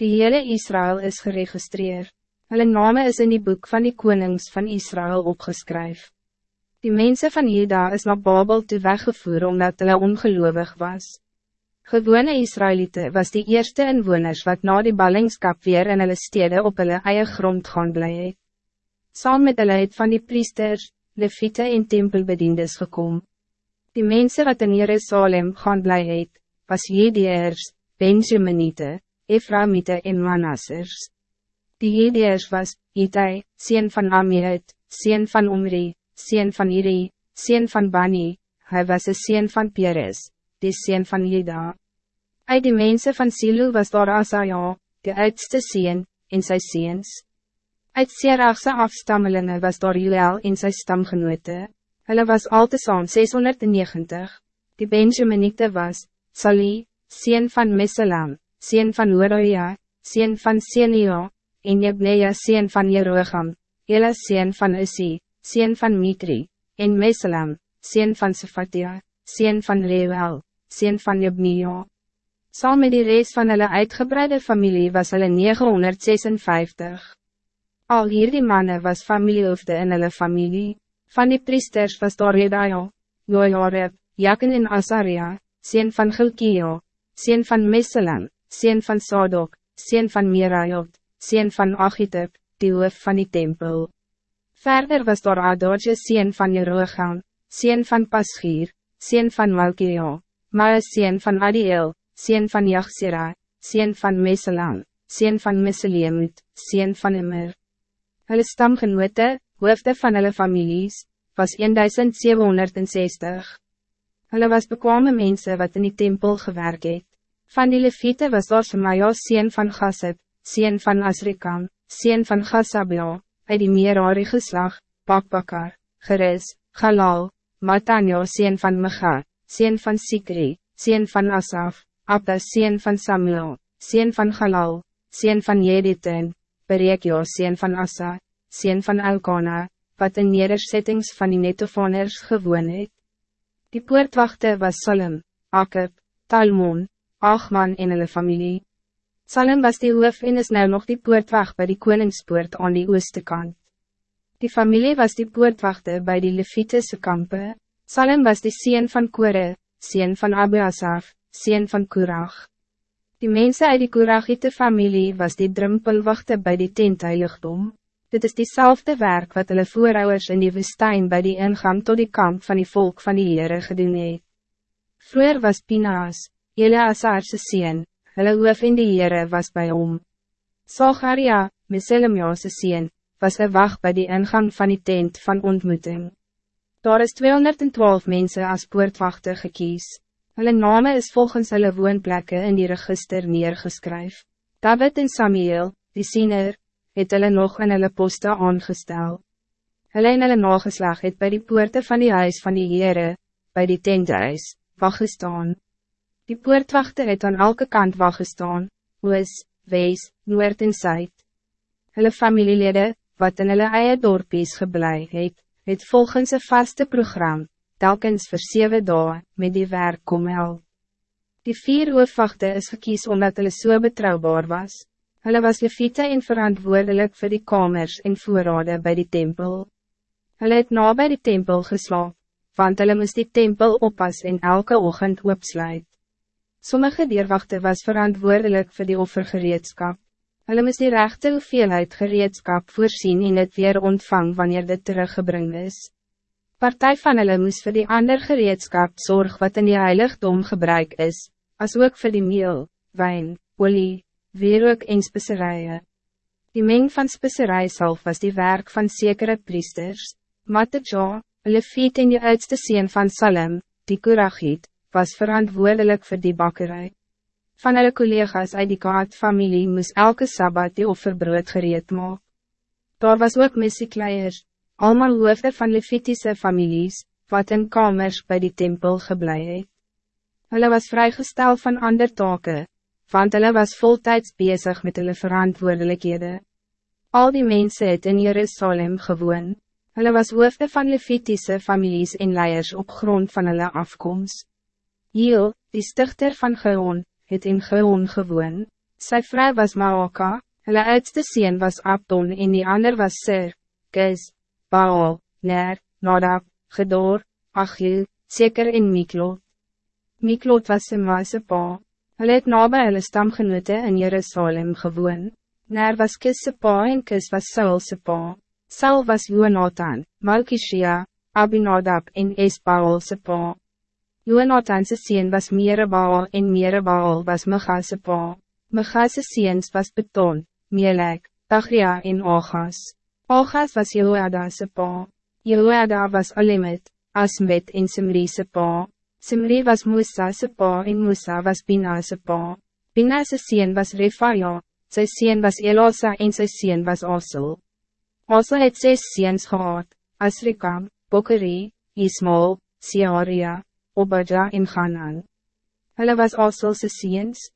Die hele Israël is geregistreerd. Hulle name is in die boek van die konings van Israël opgeskryf. Die mensen van Juda is naar Babel toe weggevoer omdat hulle ongelovig was. Gewone Israëlieten was die eerste inwoners wat na die ballingskap weer in hulle stede op hulle eie grond gaan bly het. Saam met hulle het van die priesters, leviete en tempelbediendes gekom. Die mensen wat in Jerusalem gaan bly het, was Jedeers, Benjaminite, Ephraimite en Manassers. Die Hedeers was, Itai, sien van Amiet, sien van Omri, sien van Iri, sien van Bani, hij was een sien van Peres, die sien van Jeda. Uit die mensen van Silo was daar Asaja, de oudste sien, en sy seens. Uit Serachse afstammelingen was daar Juel en sy stamgenote. Hulle was al te saam 690. Die Benjaminite was, Sali, sien van Meselam, sien van Horoja, sien van Senio, en Jebleja sien van Jeroegam, Ela sien van Usi, sien van Mitri, en Meselam, sien van Sefatia, sien van Reuel, sien van Jebnio. Saam met die reis van hulle uitgebreide familie was hulle 956. Al hierdie mannen was familiehoofde in hulle familie, van die priesters was daar Jedaja, Jojareb, Jaken en Azaria, sien van Gilkio, sien van Meselam, sien van Sadok, sien van Mirajot, sien van Achitub, die hoof van die tempel. Verder was daar Adorje sien van Jeroegam, sien van Paschier, sien van Malkio, Maas sien van Adiel, sien van Jachsira, sien van Meselam, sien van Meseliemut, sien van Immer. Hulle stamgenote, hoofde van hulle families, was 1760. Hulle was bekwame mensen wat in die tempel gewerkt het. Van die leviete was daar Semaja sien van Gassib, sien van Asrikam, sien van Gassabia, uit die Merari geslag, Bakbakar, Geris, Galal, Matanja sien van Mecha, sien van Sikri, sien van Asaf, Abda sien van Samuel, sien van Galal, sien van Jediten, Berekio sien van Asa, sien van Elkana, wat in nederzettings van die netofoners gewoon het. Die poortwachte was Salem, Akib, Talmon, Achman en hulle familie. Salem was die hoof en is nou nog die poortwacht bij die koningspoort aan die ooste kant. Die familie was die poortwachte bij die Levitese kampe. Salem was die sien van Kore, sien van Abiasaf, sien van Kurach. Die mensen uit die Kurachite familie was die drumpelwachte bij die tentheiligdom. Dit is diezelfde werk wat hulle voorouders in die woestijn bij die ingang tot die kamp van die volk van die Heere gedoen het. Vroeger was Pinaas, Eleazarse sien, hulle hoof in die Heere was bij hom. Zacharia, Meselemjase sien, was een wacht bij die ingang van die tent van ontmoeting. Daar is 212 mensen als poortwachter gekies. Hulle name is volgens hulle woonplekke in die register neergeskryf. David en Samuel, die siener, het hulle nog in hulle poste aangestel. Hulle en hulle nageslag het bij die poorte van die huis van die Heere, bij die tenthuis, wacht gestaan. Die poortwachter het aan elke kant wacht gestaan, oos, wees, noord en zuid. Hulle familielede, wat in hulle eie dorpies geblei het, het volgens een vaste program, telkens voor zeven dagen, met die werk kom help. Die vier hoofwachte is gekies omdat hulle so betrouwbaar was. Hulle was leviete en verantwoordelijk voor die kamers en voorraden bij die tempel. Hulle het na by die tempel geslaap, want hulle moest die tempel oppas en elke ochtend opsluit. Sommige dierwachten was verantwoordelijk voor die offergereedskap. Hulle moest die rechte hoeveelheid gereedskap voorzien en het weer ontvang wanneer dit teruggebring is. Partij van hulle moest voor die ander gereedskap zorg wat in die heiligdom gebruik is, als ook voor die meel, wijn, olie, wierook en specerijen. Die meng van specerij zelf was die werk van zekere priesters, Matteja, Lefiet en die oudste sien van Salem, die Kurachiet, was verantwoordelijk voor die bakkerij. Van hulle collega's uit die kaart-familie moest elke sabbat die offerbrood gereed maak. Daar was ook missiekleiers, allemaal hoofde van Levitische families, wat in kamers bij die tempel geblei het. Hulle was vrijgesteld van ander taken, want hulle was voltijds bezig met hulle verantwoordelijkheden. Al die mensen het in Jerusalem gewoon. Hulle was hoofde van Levitische families en leiers op grond van hulle afkomst. Hiel, die stichter van Geon, het in Geon gewoon. Sy vrou was Maoka, hulle oudste sien was Abdon en die ander was Sir, Kis, Baal, Ner, Nadab, Gedor, Achiel, Seker en Miklot. Miklot was sy maase pa. Hulle het nabij hulle stamgenote in Jerusalem gewoon. Ner was Kis se pa en Kis was Saul se pa. Saul was Jonathan, Malkishia, Abinadab en Esbaal se pa. Jonathan se sien was Merebaal en Merebaal was Micha se pa. Micha se seens was Beton, Melek, Tagria en Ogas. Ogas was Jehoada se pa. Jehoada was Alimit, Asmet en Simri se pa. Simri was Musa se pa en Musa was Bina se pa. Bina se sien was Refaja, sy sien was Elosa en sy sien was Osel. Osel het ses seens gehad, Asrikam, Bokeri, Ismael, Siaria, Obadja en Ganan. Hulle was Osel se seens,